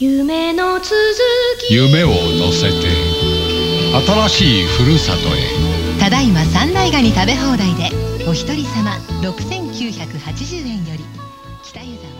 夢の続き。夢を乗せて新しいふるさとへ。ただいま三内ガニ食べ放題でお一人様6980円より。北湯沢